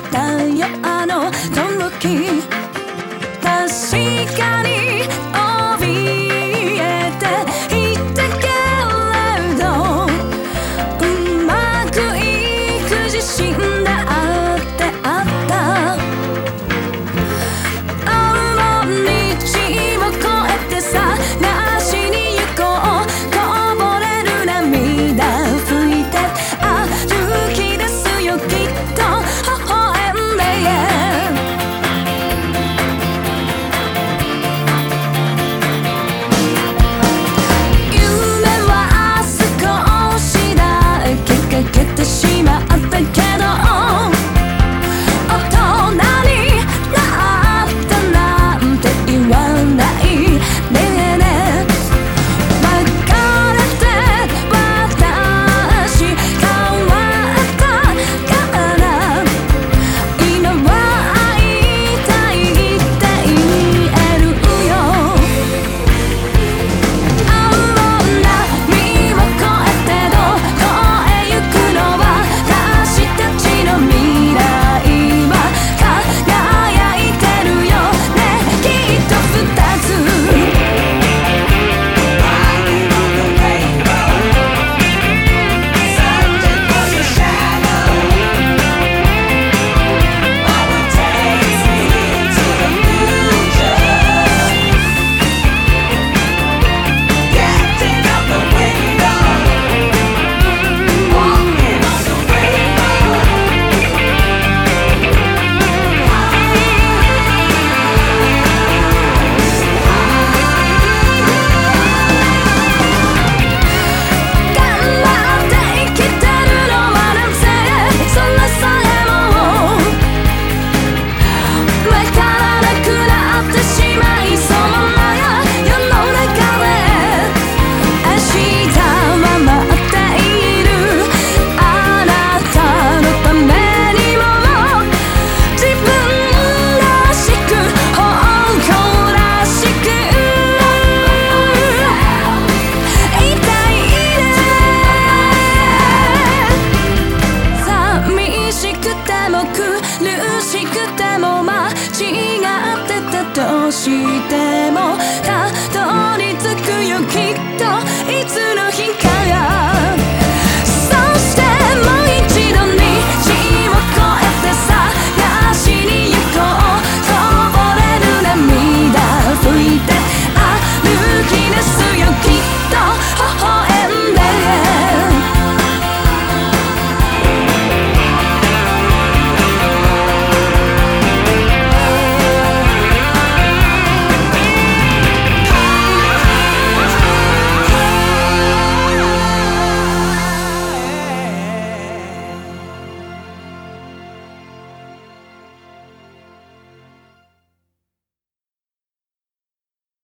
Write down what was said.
たよあの時苦しくても間違ってたとしてもたどり着く